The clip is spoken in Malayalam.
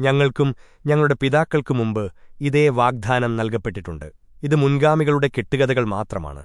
ഞങ്ങൾക്കും ഞങ്ങളുടെ പിതാക്കൾക്കു മുമ്പ് ഇതേ വാഗ്ദാനം നൽകപ്പെട്ടിട്ടുണ്ട്. ഇത് മുൻഗാമികളുടെ കെട്ടുകഥകൾ മാത്രമാണ്.